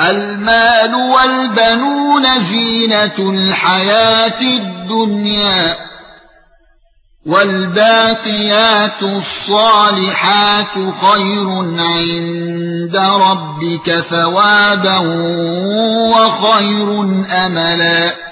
المال والبنون زينة الحياة الدنيا والباقيات الصالحات خير عند ربك ثوابا وخير أملا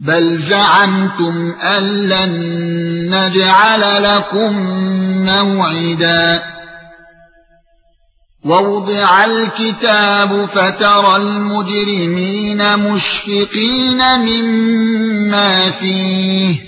بل زعمتم ان لن نجعل لكم موعدا ووضع الكتاب فترى المجرمين مشفقين مما فيه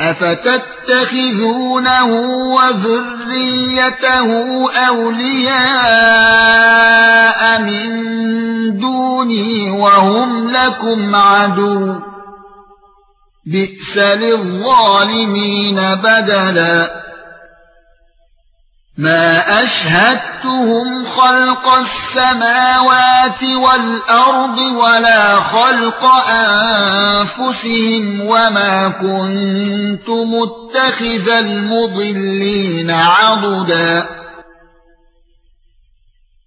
أفتتخذونه وذريته أولياء من دوني وهم لكم عدو بئس للظالمين بدلا ما اشهدتهم خلق السماوات والارض ولا خلق انفسهم وما كنت متخذ المضلين عضدا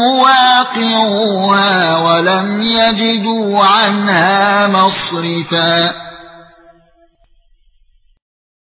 مواقعوها ولم يجدوا عنها مصرفا.